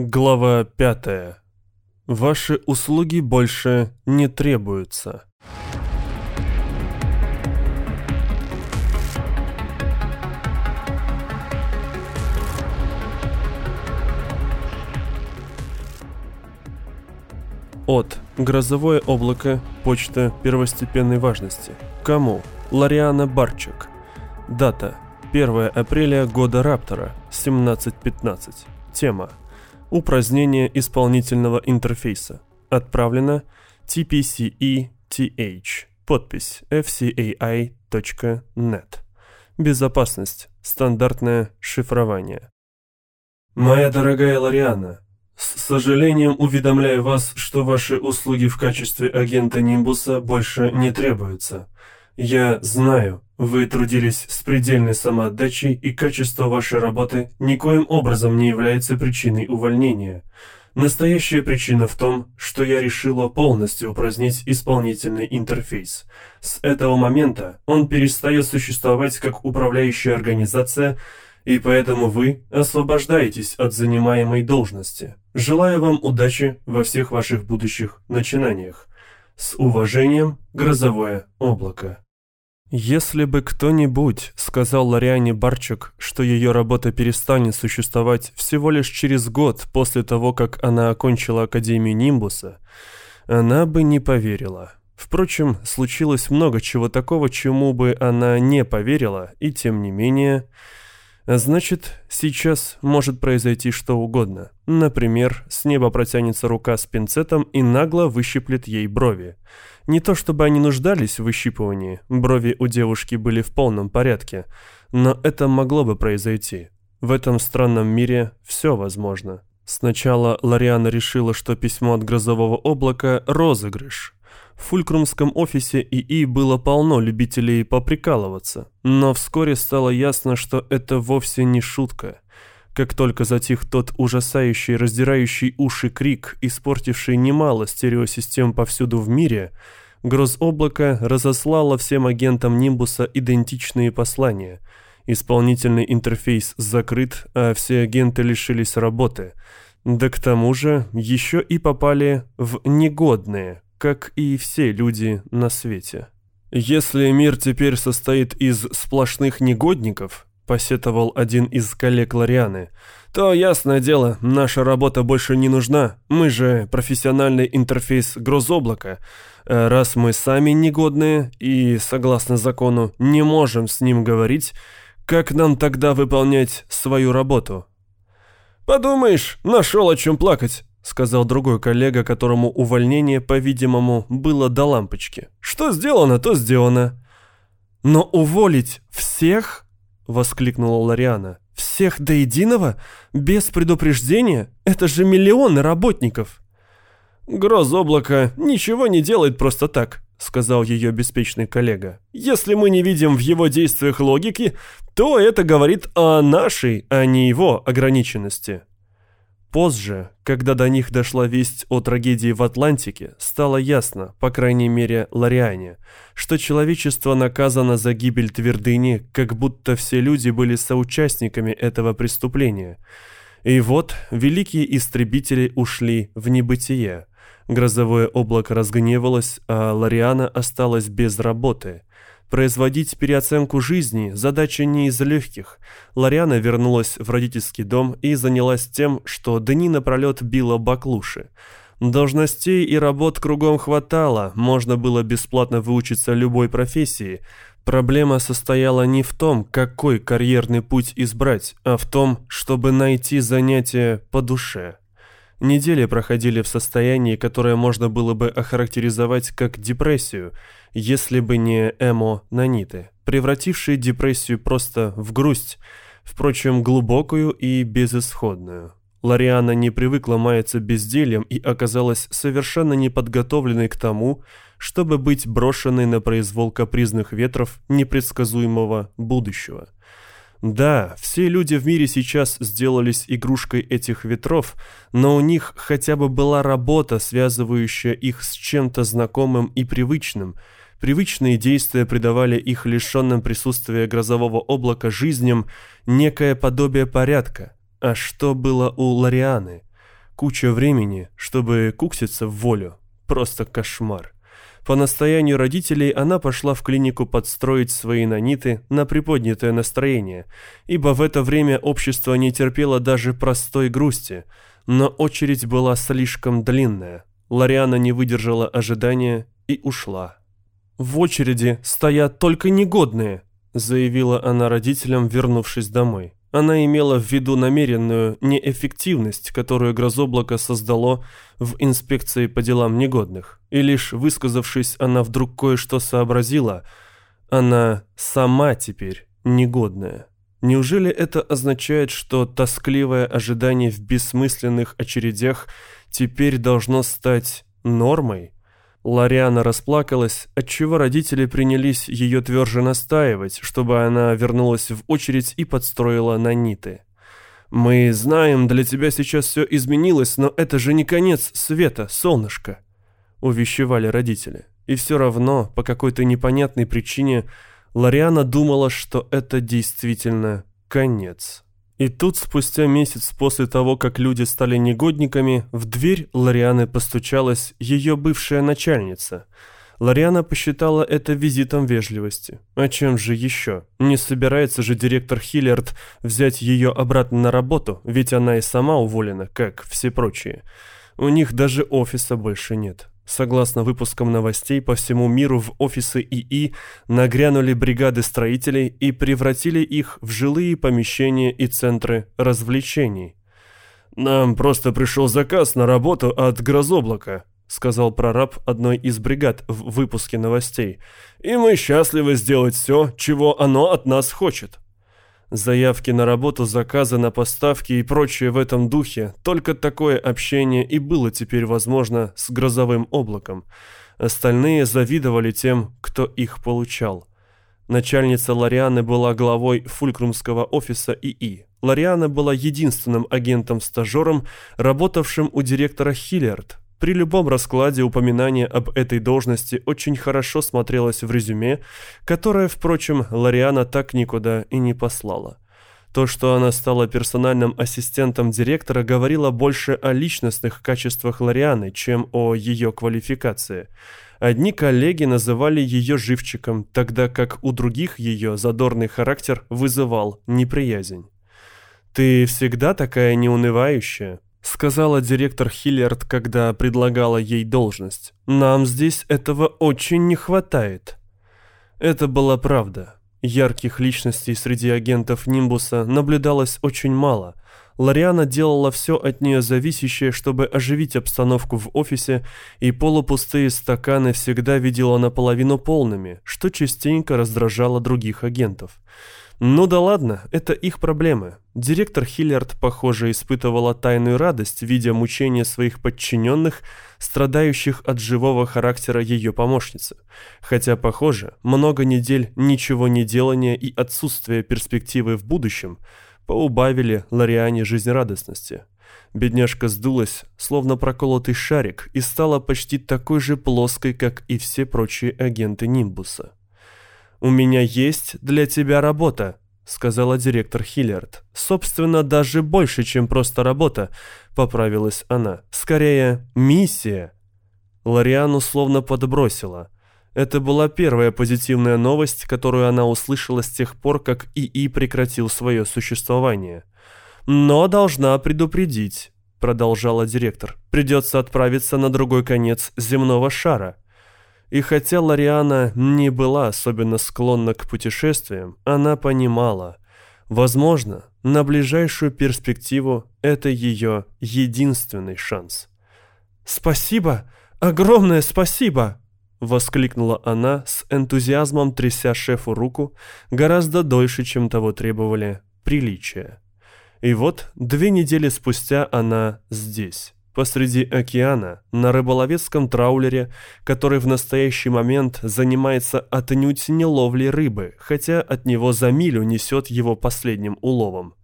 Глава 5. Ваши услуги больше не требуются. От. Грозовое облако. Почта первостепенной важности. Кому? Лариана Барчик. Дата. 1 апреля года Раптора. 17.15. Тема. Упразднение исполнительного интерфейса. Отправлено TPCE-TH. Подпись fcai.net. Безопасность. Стандартное шифрование. Моя дорогая Лариана, с сожалением уведомляю вас, что ваши услуги в качестве агента Нимбуса больше не требуются. Я знаю, вы трудились с предельной самоотдачей, и качество вашей работы никоим образом не является причиной увольнения. Настоящая причина в том, что я решила полностью упразднить исполнительный интерфейс. С этого момента он перестает существовать как управляющая организация, и поэтому вы освобождаетесь от занимаемой должности. Желаю вам удачи во всех ваших будущих начинаниях. С уважением, грозовое облако. Если бы кто-нибудь сказал Лариане Барчук, что ее работа перестанет существовать всего лишь через год после того, как она окончила Академию Нимбуса, она бы не поверила. Впрочем, случилось много чего такого, чему бы она не поверила, и тем не менее... Значит, сейчас может произойти что угодно. Например, с неба протянется рука с пинцетом и нагло выщиплет ей брови. Не то чтобы они нуждались в выщипывании, брови у девушки были в полном порядке, но это могло бы произойти. В этом странном мире все возможно. Сначала Лариана решила, что письмо от грозового облака – розыгрыш, в фулькрумском офисе ИИ было полно любителей поприкалываться, но вскоре стало ясно, что это вовсе не шутка. Как только затих тот ужасающий, раздирающий уши крик, испортивший немало стереосистем повсюду в мире, грозоблако разослало всем агентам Нимбуса идентичные послания. Исполнительный интерфейс закрыт, а все агенты лишились работы. Да к тому же еще и попали в негодные, как и все люди на свете. «Если мир теперь состоит из сплошных негодников», посетовал один из коллег Ларианы, то, ясное дело, наша работа больше не нужна. Мы же профессиональный интерфейс грозоблака. Э, раз мы сами негодные и, согласно закону, не можем с ним говорить, как нам тогда выполнять свою работу? «Подумаешь, нашел о чем плакать», сказал другой коллега, которому увольнение, по-видимому, было до лампочки. «Что сделано, то сделано». «Но уволить всех?» — воскликнула Лариана. «Всех до единого? Без предупреждения? Это же миллионы работников!» «Грозоблако ничего не делает просто так», — сказал ее беспечный коллега. «Если мы не видим в его действиях логики, то это говорит о нашей, а не его ограниченности». Позже, когда до них дошла весть о трагедии в Атлантике, стало ясно, по крайней мере Лариане, что человечество наказано за гибель твердыни, как будто все люди были соучастниками этого преступления. И вот великие истребители ушли в небытие. Грозовое облако разгневалось, а Лариана осталась без работы – Производить переоценку жизни – задача не из легких. Лариана вернулась в родительский дом и занялась тем, что дни напролет била баклуши. Должностей и работ кругом хватало, можно было бесплатно выучиться любой профессии. Проблема состояла не в том, какой карьерный путь избрать, а в том, чтобы найти занятие по душе. Недели проходили в состоянии, которое можно было бы охарактеризовать как депрессию, если бы не эмо-наниты, превратившие депрессию просто в грусть, впрочем, глубокую и безысходную. Лариана не привыкла маяться бездельем и оказалась совершенно неподготовленной к тому, чтобы быть брошенной на произвол капризных ветров непредсказуемого будущего – да, все люди в мире сейчас сделались игрушкой этих ветров, но у них хотя бы была работа, связывающая их с чем-то знакомым и привычным. Привычные действия придавали их лишенным присутствия грозового облака жизням некое подобие порядка. А что было у Ларианы? Куча времени, чтобы кукситься в волю. Просто кошмар. По настоянию родителей она пошла в клинику подстроить свои наниты на приподнятое настроение, ибо в это время общество не терпело даже простой грусти, но очередь была слишком длинная. Лариана не выдержала ожидания и ушла. «В очереди стоят только негодные», заявила она родителям, вернувшись домой. Она имела в виду намеренную неэффективность, которую грозоблако создало в инспекции по делам негодных. И лишь высказавшись, она вдруг кое-что сообразила. Она сама теперь негодная. Неужели это означает, что тоскливое ожидание в бессмысленных очередях теперь должно стать нормой? Лариана расплакалась, отчего родители принялись ее тверже настаивать, чтобы она вернулась в очередь и подстроила на ниты. «Мы знаем, для тебя сейчас все изменилось, но это же не конец света, солнышко», — увещевали родители. И все равно, по какой-то непонятной причине, Лариана думала, что это действительно конец. И тут, спустя месяц после того, как люди стали негодниками, в дверь Ларианы постучалась ее бывшая начальница. Лариана посчитала это визитом вежливости. А чем же еще? Не собирается же директор Хиллерд взять ее обратно на работу, ведь она и сама уволена, как все прочие. У них даже офиса больше нет. Согласно выпускам новостей, по всему миру в офисы ИИ нагрянули бригады строителей и превратили их в жилые помещения и центры развлечений. «Нам просто пришел заказ на работу от Грозоблака», сказал прораб одной из бригад в выпуске новостей. «И мы счастливы сделать все, чего оно от нас хочет». Заявки на работу, заказы на поставки и прочее в этом духе. Только такое общение и было теперь возможно с грозовым облаком. Остальные завидовали тем, кто их получал. Начальница Ларианы была главой фулькрумского офиса ИИ. Лариана была единственным агентом-стажером, работавшим у директора Хиллиард, при любом раскладе упоминание об этой должности очень хорошо смотрелось в резюме, которое, впрочем, Лариана так никуда и не послала. То, что она стала персональным ассистентом директора, говорило больше о личностных качествах Ларианы, чем о ее квалификации. Одни коллеги называли ее живчиком, тогда как у других ее задорный характер вызывал неприязнь. «Ты всегда такая неунывающая», сказала директор Хиллиард, когда предлагала ей должность. «Нам здесь этого очень не хватает». Это была правда. Ярких личностей среди агентов Нимбуса наблюдалось очень мало. Лариана делала все от нее зависящее, чтобы оживить обстановку в офисе, и полупустые стаканы всегда видела наполовину полными, что частенько раздражало других агентов. Ну да ладно, это их проблемы. Директор Хиллиард, похоже, испытывала тайную радость, видя мучения своих подчиненных, страдающих от живого характера ее помощницы. Хотя, похоже, много недель ничего не делания и отсутствие перспективы в будущем поубавили Лориане жизнерадостности. Бедняжка сдулась, словно проколотый шарик, и стала почти такой же плоской, как и все прочие агенты Нимбуса. «У меня есть для тебя работа», — сказала директор Хиллиард. «Собственно, даже больше, чем просто работа», — поправилась она. «Скорее, миссия». Лориану словно подбросила. Это была первая позитивная новость, которую она услышала с тех пор, как ИИ прекратил свое существование. «Но должна предупредить», — продолжала директор. «Придется отправиться на другой конец земного шара». И хотя Лариана не была особенно склонна к путешествиям, она понимала, возможно, на ближайшую перспективу это ее единственный шанс. «Спасибо! Огромное спасибо!» — воскликнула она с энтузиазмом, тряся шефу руку, гораздо дольше, чем того требовали приличия. И вот две недели спустя она здесь посреди океана, на рыболовецком траулере, который в настоящий момент занимается отнюдь не ловлей рыбы, хотя от него за милю несет его последним уловом.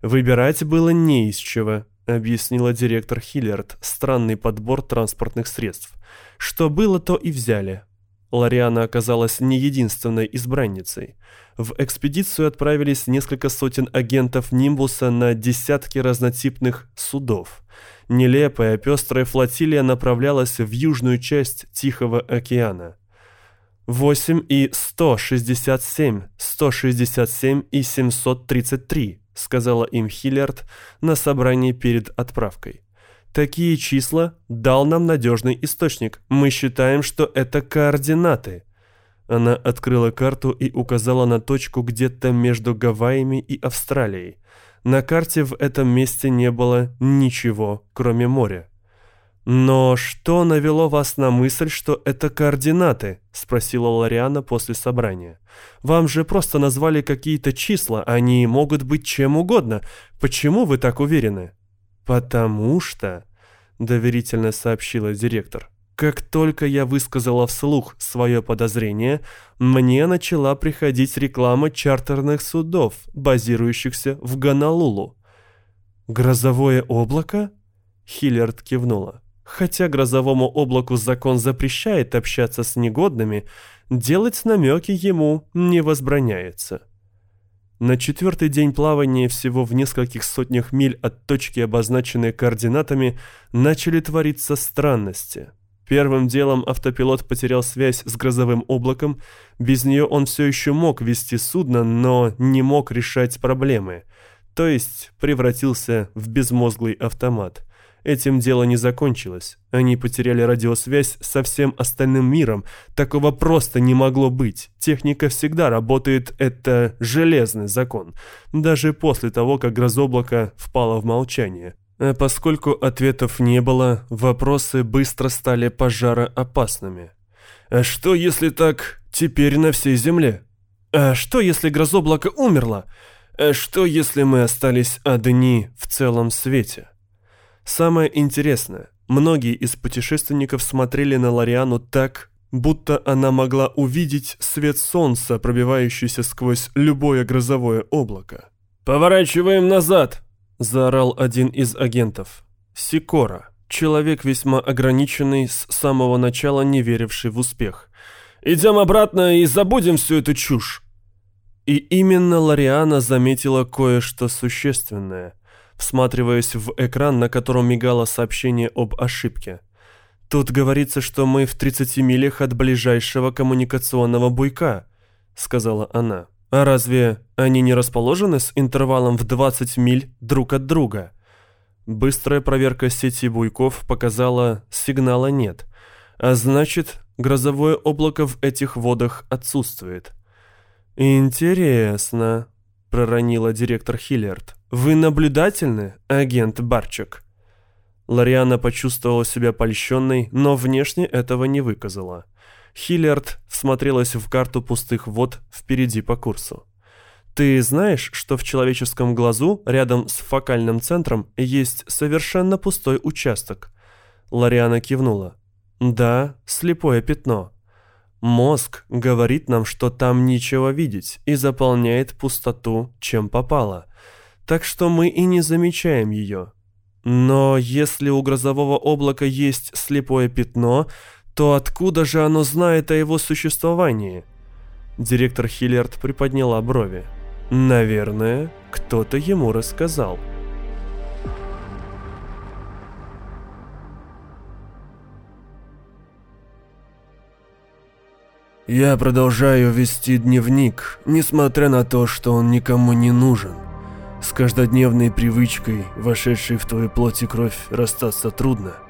Выбирать было не из чего, объяснила директор Хиллерд, странный подбор транспортных средств. Что было, то и взяли. Лариана оказалась не единственной избранницей. В экспедицию отправились несколько сотен агентов Нимбуса на десятки разнотипных судов – Нелепая, пестрая флотилия направлялась в южную часть Тихого океана. 8 и 167, 167 и 733, сказала им Хиллиард на собрании перед отправкой. Такие числа дал нам надежный источник. Мы считаем, что это координаты. Она открыла карту и указала на точку где-то между Гавайями и Австралией. На карте в этом месте не было ничего, кроме моря. «Но что навело вас на мысль, что это координаты?» – спросила Лариана после собрания. «Вам же просто назвали какие-то числа, они могут быть чем угодно. Почему вы так уверены?» «Потому что...» – доверительно сообщила директор. Как только я высказала вслух свое подозрение, мне начала приходить реклама чартерных судов, базирующихся в Гонолулу. «Грозовое облако?» Хиллиард кивнула. Хотя грозовому облаку закон запрещает общаться с негодными, делать намеки ему не возбраняется. На четвертый день плавания всего в нескольких сотнях миль от точки, обозначенной координатами, начали твориться странности. Первым делом автопилот потерял связь с грозовым облаком, без нее он все еще мог вести судно, но не мог решать проблемы, то есть превратился в безмозглый автомат. Этим дело не закончилось. Они потеряли радиосвязь со всем остальным миром. Такого просто не могло быть. Техника всегда работает, это железный закон. Даже после того, как грозоблако впало в молчание. А поскольку ответов не было, вопросы быстро стали пожароопасными. А что, если так теперь на всей Земле? А что, если грозоблако умерло? А что, если мы остались одни в целом свете? Самое интересное, многие из путешественников смотрели на Лариану так, будто она могла увидеть свет солнца, пробивающийся сквозь любое грозовое облако. «Поворачиваем назад!» Заорал один из агентов. Сикора, человек весьма ограниченный, с самого начала не веривший в успех. «Идем обратно и забудем всю эту чушь!» И именно Лариана заметила кое-что существенное, всматриваясь в экран, на котором мигало сообщение об ошибке. «Тут говорится, что мы в 30 милях от ближайшего коммуникационного буйка», — сказала она. А разве они не расположены с интервалом в 20 миль друг от друга? Быстрая проверка сети буйков показала, сигнала нет. А значит, грозовое облако в этих водах отсутствует. «Интересно», — проронила директор Хиллерд. «Вы наблюдательны, агент Барчик?» Лариана почувствовала себя польщенной, но внешне этого не выказала. Хиллиард всмотрелась в карту пустых вод впереди по курсу. «Ты знаешь, что в человеческом глазу рядом с фокальным центром есть совершенно пустой участок?» Лариана кивнула. «Да, слепое пятно. Мозг говорит нам, что там нечего видеть и заполняет пустоту, чем попало. Так что мы и не замечаем ее. Но если у грозового облака есть слепое пятно, то откуда же оно знает о его существовании? Директор Хиллиард приподняла брови. Наверное, кто-то ему рассказал. Я продолжаю вести дневник, несмотря на то, что он никому не нужен. С каждодневной привычкой, вошедшей в твою плоть и кровь, расстаться трудно –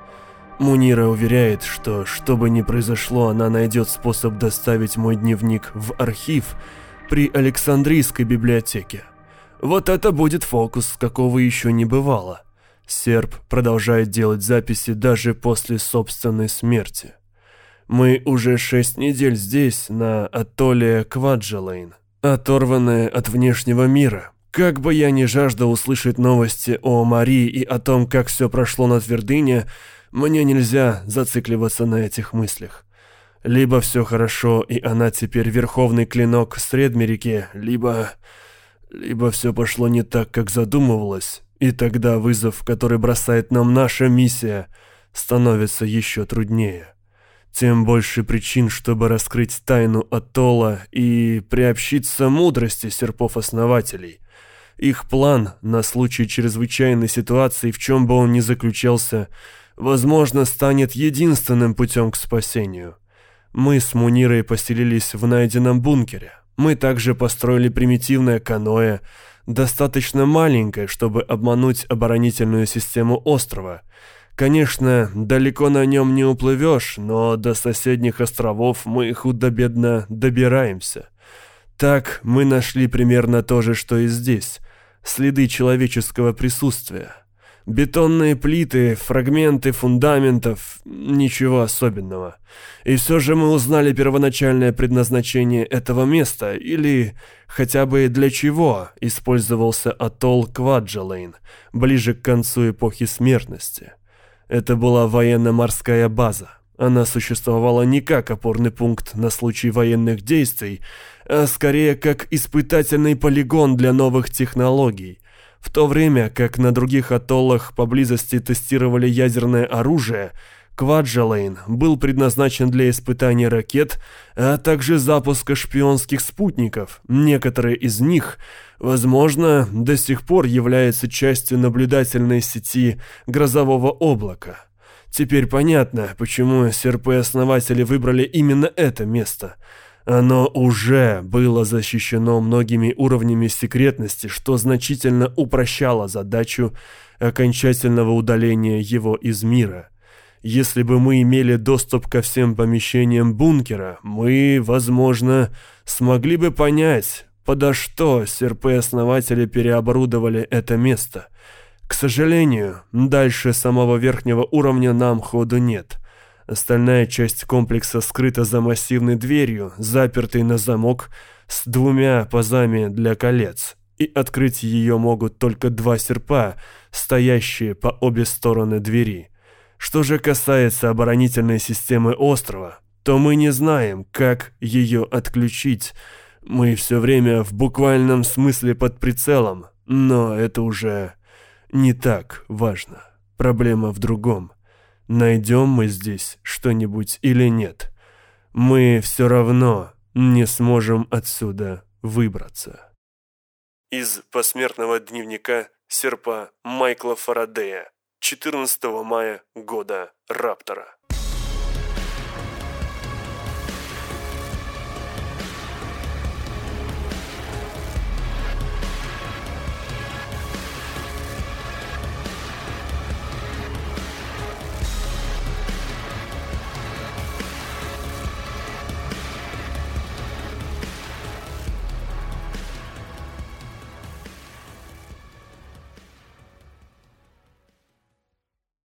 Мунира уверяет, что, что бы ни произошло, она найдет способ доставить мой дневник в архив при Александрийской библиотеке. Вот это будет фокус, какого еще не бывало. Серб продолжает делать записи даже после собственной смерти. Мы уже шесть недель здесь, на атолле Кваджалейн, оторванные от внешнего мира. Как бы я ни жаждал услышать новости о Марии и о том, как все прошло на твердыне, мне нельзя зацикливаться на этих мыслях. Либо все хорошо, и она теперь верховный клинок Средмереке, либо... Либо все пошло не так, как задумывалось, и тогда вызов, который бросает нам наша миссия, становится еще труднее. Тем больше причин, чтобы раскрыть тайну Атолла и приобщиться мудрости серпов-основателей. Их план на случай чрезвычайной ситуации, в чем бы он ни заключался, возможно, станет единственным путем к спасению. Мы с Мунирой поселились в найденном бункере. Мы также построили примитивное каноэ, достаточно маленькое, чтобы обмануть оборонительную систему острова. Конечно, далеко на нем не уплывешь, но до соседних островов мы худо-бедно добираемся. Так мы нашли примерно то же, что и здесь. Следы человеческого присутствия. Бетонные плиты, фрагменты фундаментов, ничего особенного. И все же мы узнали первоначальное предназначение этого места, или хотя бы для чего использовался атолл Кваджалейн, ближе к концу эпохи смертности. Это была военно-морская база. Она существовала не как опорный пункт на случай военных действий, а скорее как испытательный полигон для новых технологий – в то время как на других атоллах поблизости тестировали ядерное оружие, Кваджалейн был предназначен для испытания ракет, а также запуска шпионских спутников. Некоторые из них, возможно, до сих пор являются частью наблюдательной сети грозового облака. Теперь понятно, почему СРП-основатели выбрали именно это место – оно уже было защищено многими уровнями секретности, что значительно упрощало задачу окончательного удаления его из мира. Если бы мы имели доступ ко всем помещениям бункера, мы, возможно, смогли бы понять, подо что СРП-основатели переоборудовали это место. К сожалению, дальше самого верхнего уровня нам ходу нет. Остальная часть комплекса скрыта за массивной дверью, запертой на замок, с двумя пазами для колец. И открыть ее могут только два серпа, стоящие по обе стороны двери. Что же касается оборонительной системы острова, то мы не знаем, как ее отключить. Мы все время в буквальном смысле под прицелом, но это уже не так важно. Проблема в другом найдем мы здесь что-нибудь или нет. Мы все равно не сможем отсюда выбраться. Из посмертного дневника серпа Майкла Фарадея 14 мая года Раптора.